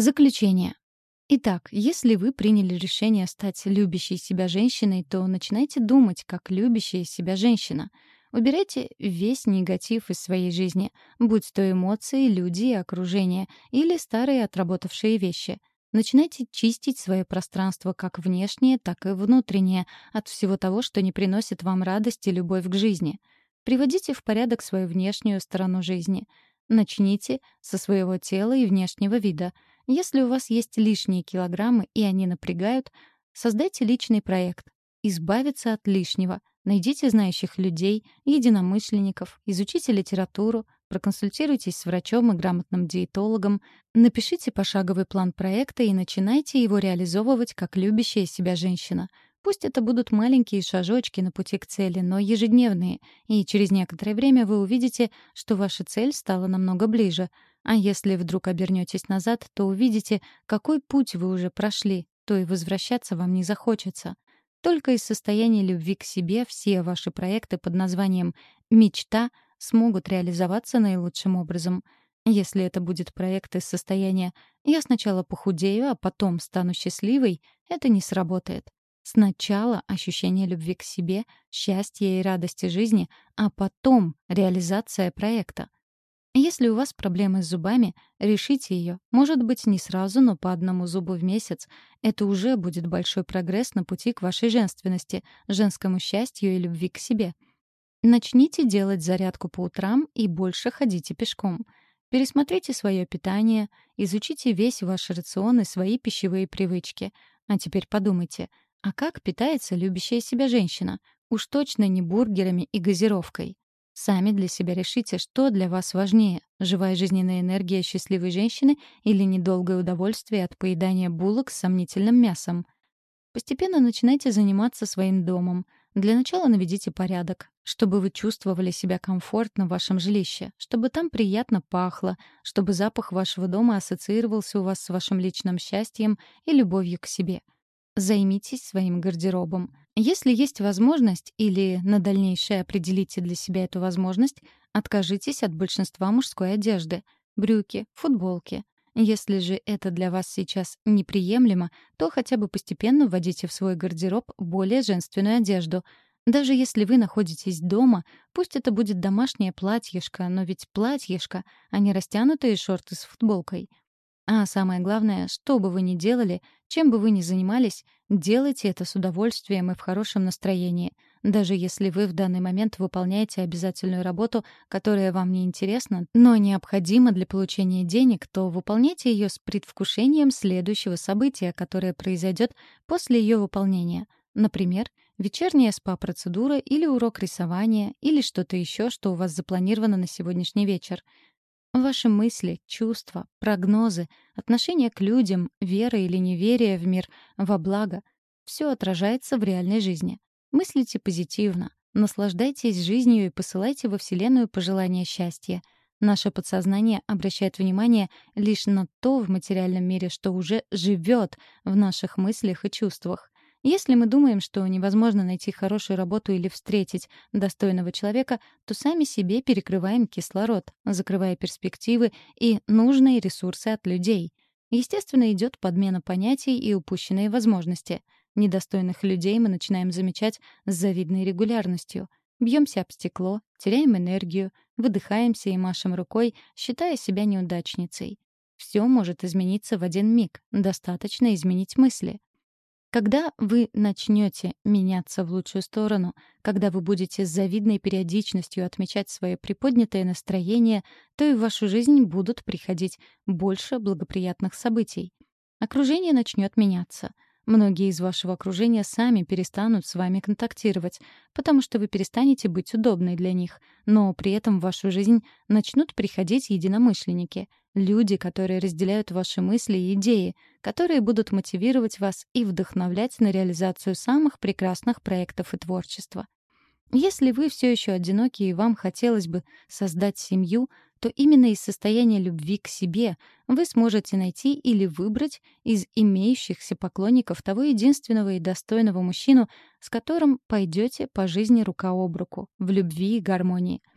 Заключение. Итак, если вы приняли решение стать любящей себя женщиной, то начинайте думать, как любящая себя женщина. Убирайте весь негатив из своей жизни, будь то эмоции, люди и окружение, или старые отработавшие вещи. Начинайте чистить свое пространство как внешнее, так и внутреннее от всего того, что не приносит вам радость и любовь к жизни. Приводите в порядок свою внешнюю сторону жизни. Начните со своего тела и внешнего вида — если у вас есть лишние килограммы и они напрягают, создайте личный проект. Избавиться от лишнего. Найдите знающих людей, единомышленников, изучите литературу, проконсультируйтесь с врачом и грамотным диетологом, напишите пошаговый план проекта и начинайте его реализовывать как любящая себя женщина. Пусть это будут маленькие шажочки на пути к цели, но ежедневные, и через некоторое время вы увидите, что ваша цель стала намного ближе — а если вдруг обернетесь назад, то увидите, какой путь вы уже прошли, то и возвращаться вам не захочется. Только из состояния любви к себе все ваши проекты под названием «Мечта» смогут реализоваться наилучшим образом. Если это будет проект из состояния «я сначала похудею, а потом стану счастливой», это не сработает. Сначала ощущение любви к себе, счастья и радости жизни, а потом реализация проекта — если у вас проблемы с зубами, решите ее. Может быть, не сразу, но по одному зубу в месяц. Это уже будет большой прогресс на пути к вашей женственности, женскому счастью и любви к себе. Начните делать зарядку по утрам и больше ходите пешком. Пересмотрите свое питание, изучите весь ваш рацион и свои пищевые привычки. А теперь подумайте, а как питается любящая себя женщина? Уж точно не бургерами и газировкой. Сами для себя решите, что для вас важнее — живая жизненная энергия счастливой женщины или недолгое удовольствие от поедания булок с сомнительным мясом. Постепенно начинайте заниматься своим домом. Для начала наведите порядок, чтобы вы чувствовали себя комфортно в вашем жилище, чтобы там приятно пахло, чтобы запах вашего дома ассоциировался у вас с вашим личным счастьем и любовью к себе. Займитесь своим гардеробом. Если есть возможность или на дальнейшее определите для себя эту возможность, откажитесь от большинства мужской одежды — брюки, футболки. Если же это для вас сейчас неприемлемо, то хотя бы постепенно вводите в свой гардероб более женственную одежду. Даже если вы находитесь дома, пусть это будет домашнее платьишко, но ведь платьишко, а не растянутые шорты с футболкой — а самое главное, что бы вы ни делали, чем бы вы ни занимались, делайте это с удовольствием и в хорошем настроении. Даже если вы в данный момент выполняете обязательную работу, которая вам не интересна, но необходима для получения денег, то выполняйте ее с предвкушением следующего события, которое произойдет после ее выполнения. Например, вечерняя спа-процедура или урок рисования, или что-то еще, что у вас запланировано на сегодняшний вечер — Ваши мысли, чувства, прогнозы, отношение к людям, вера или неверие в мир во благо — все отражается в реальной жизни. Мыслите позитивно, наслаждайтесь жизнью и посылайте во Вселенную пожелания счастья. Наше подсознание обращает внимание лишь на то в материальном мире, что уже живет в наших мыслях и чувствах. Если мы думаем, что невозможно найти хорошую работу или встретить достойного человека, то сами себе перекрываем кислород, закрывая перспективы и нужные ресурсы от людей. Естественно, идет подмена понятий и упущенные возможности. Недостойных людей мы начинаем замечать с завидной регулярностью. Бьемся об стекло, теряем энергию, выдыхаемся и машем рукой, считая себя неудачницей. Все может измениться в один миг, достаточно изменить мысли. Когда вы начнете меняться в лучшую сторону, когда вы будете с завидной периодичностью отмечать свое приподнятое настроение, то и в вашу жизнь будут приходить больше благоприятных событий. Окружение начнет меняться. Многие из вашего окружения сами перестанут с вами контактировать, потому что вы перестанете быть удобной для них, но при этом в вашу жизнь начнут приходить единомышленники — Люди, которые разделяют ваши мысли и идеи, которые будут мотивировать вас и вдохновлять на реализацию самых прекрасных проектов и творчества. Если вы все еще одиноки и вам хотелось бы создать семью, то именно из состояния любви к себе вы сможете найти или выбрать из имеющихся поклонников того единственного и достойного мужчину, с которым пойдете по жизни рука об руку, в любви и гармонии —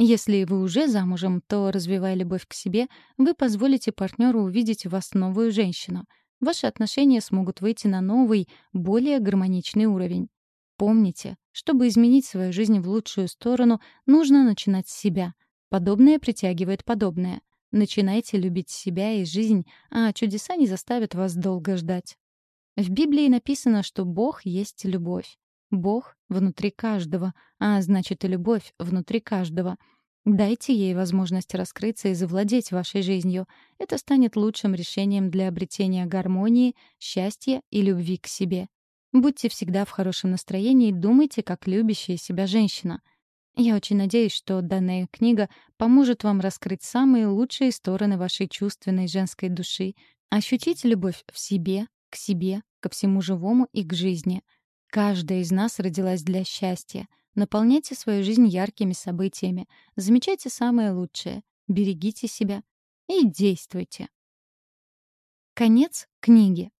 Если вы уже замужем, то, развивая любовь к себе, вы позволите партнеру увидеть в вас новую женщину. Ваши отношения смогут выйти на новый, более гармоничный уровень. Помните, чтобы изменить свою жизнь в лучшую сторону, нужно начинать с себя. Подобное притягивает подобное. Начинайте любить себя и жизнь, а чудеса не заставят вас долго ждать. В Библии написано, что Бог есть любовь. Бог внутри каждого, а значит и любовь внутри каждого. Дайте ей возможность раскрыться и завладеть вашей жизнью. Это станет лучшим решением для обретения гармонии, счастья и любви к себе. Будьте всегда в хорошем настроении и думайте, как любящая себя женщина. Я очень надеюсь, что данная книга поможет вам раскрыть самые лучшие стороны вашей чувственной женской души, ощутить любовь в себе, к себе, ко всему живому и к жизни — Каждая из нас родилась для счастья. Наполняйте свою жизнь яркими событиями, замечайте самое лучшее, берегите себя и действуйте. Конец книги.